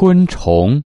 昆虫。